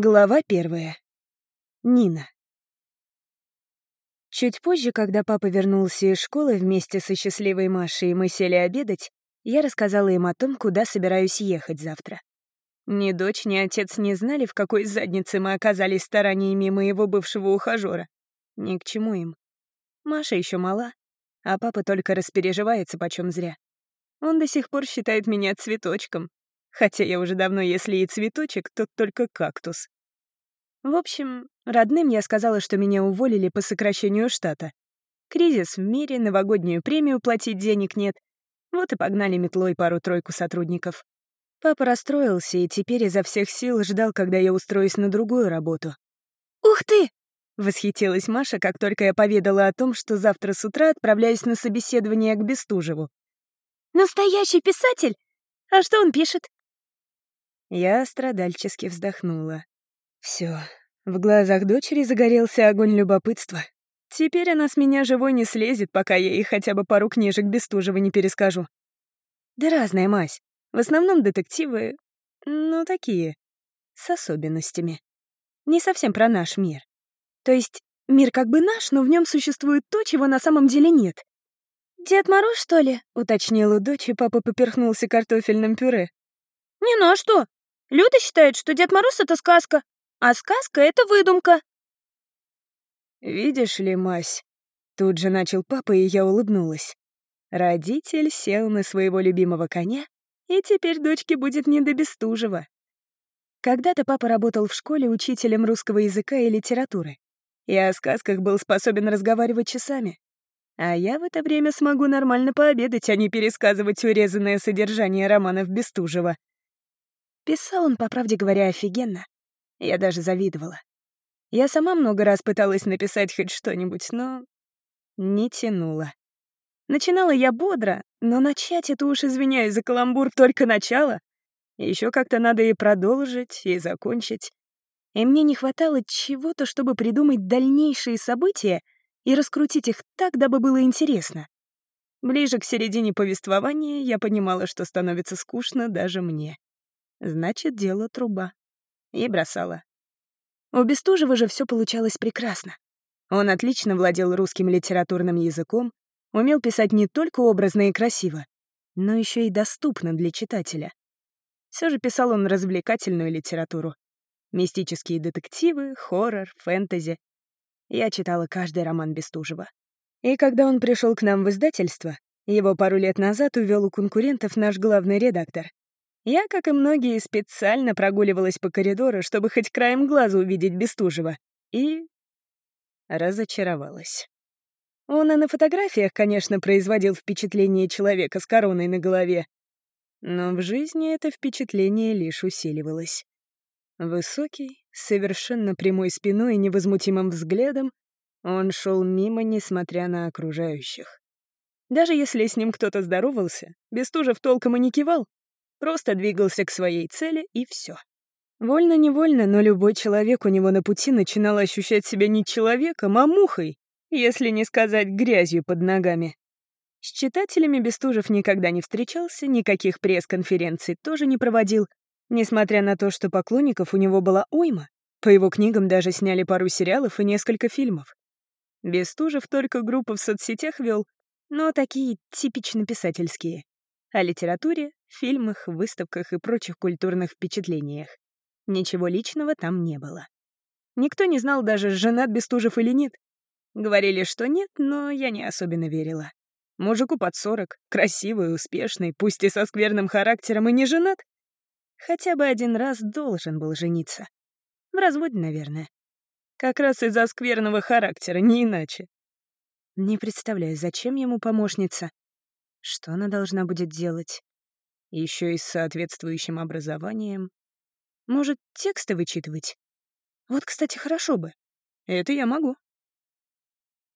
Глава первая. Нина. Чуть позже, когда папа вернулся из школы вместе со счастливой Машей, и мы сели обедать, я рассказала им о том, куда собираюсь ехать завтра. Ни дочь, ни отец не знали, в какой заднице мы оказались стараниями моего бывшего ухажера. Ни к чему им. Маша еще мала, а папа только распереживается почем зря. Он до сих пор считает меня цветочком, Хотя я уже давно, если и цветочек, то только кактус. В общем, родным я сказала, что меня уволили по сокращению штата. Кризис в мире, новогоднюю премию платить денег нет. Вот и погнали метлой пару-тройку сотрудников. Папа расстроился и теперь изо всех сил ждал, когда я устроюсь на другую работу. «Ух ты!» — восхитилась Маша, как только я поведала о том, что завтра с утра отправляюсь на собеседование к Бестужеву. «Настоящий писатель? А что он пишет?» Я страдальчески вздохнула. Все, в глазах дочери загорелся огонь любопытства. Теперь она с меня живой не слезет, пока я ей хотя бы пару книжек Бестужева не перескажу. Да разная мазь. В основном детективы, ну, такие, с особенностями. Не совсем про наш мир. То есть мир как бы наш, но в нем существует то, чего на самом деле нет. «Дед Мороз, что ли?» — уточнила дочь, и папа поперхнулся картофельным пюре. «Не, ну а что? Люда считает, что Дед Мороз — это сказка, а сказка — это выдумка. «Видишь ли, Мась?» Тут же начал папа, и я улыбнулась. Родитель сел на своего любимого коня, и теперь дочке будет не до Бестужева. Когда-то папа работал в школе учителем русского языка и литературы. И о сказках был способен разговаривать часами. А я в это время смогу нормально пообедать, а не пересказывать урезанное содержание романов Бестужева. Писал он, по правде говоря, офигенно. Я даже завидовала. Я сама много раз пыталась написать хоть что-нибудь, но не тянула. Начинала я бодро, но начать это уж, извиняюсь за каламбур, только начало. Еще как-то надо и продолжить, и закончить. И мне не хватало чего-то, чтобы придумать дальнейшие события и раскрутить их так, дабы было интересно. Ближе к середине повествования я понимала, что становится скучно даже мне. Значит, дело труба. И бросала. У Бестужева же все получалось прекрасно. Он отлично владел русским литературным языком, умел писать не только образно и красиво, но еще и доступно для читателя. Все же писал он развлекательную литературу. Мистические детективы, хоррор, фэнтези. Я читала каждый роман Бестужева. И когда он пришел к нам в издательство, его пару лет назад увел у конкурентов наш главный редактор. Я, как и многие, специально прогуливалась по коридору, чтобы хоть краем глаза увидеть Бестужева. И... разочаровалась. Он и на фотографиях, конечно, производил впечатление человека с короной на голове. Но в жизни это впечатление лишь усиливалось. Высокий, совершенно прямой спиной и невозмутимым взглядом, он шел мимо, несмотря на окружающих. Даже если с ним кто-то здоровался, Бестужев толком и не кивал, Просто двигался к своей цели, и все. Вольно-невольно, но любой человек у него на пути начинал ощущать себя не человеком, а мухой, если не сказать грязью под ногами. С читателями Бестужев никогда не встречался, никаких пресс-конференций тоже не проводил, несмотря на то, что поклонников у него была уйма. По его книгам даже сняли пару сериалов и несколько фильмов. Бестужев только группы в соцсетях вел, но такие типично писательские о литературе, фильмах, выставках и прочих культурных впечатлениях. Ничего личного там не было. Никто не знал даже, женат Бестужев или нет. Говорили, что нет, но я не особенно верила. Мужику под сорок, красивый, успешный, пусть и со скверным характером, и не женат. Хотя бы один раз должен был жениться. В разводе, наверное. Как раз из-за скверного характера, не иначе. Не представляю, зачем ему помощница. Что она должна будет делать? Еще и с соответствующим образованием. Может, тексты вычитывать? Вот, кстати, хорошо бы. Это я могу.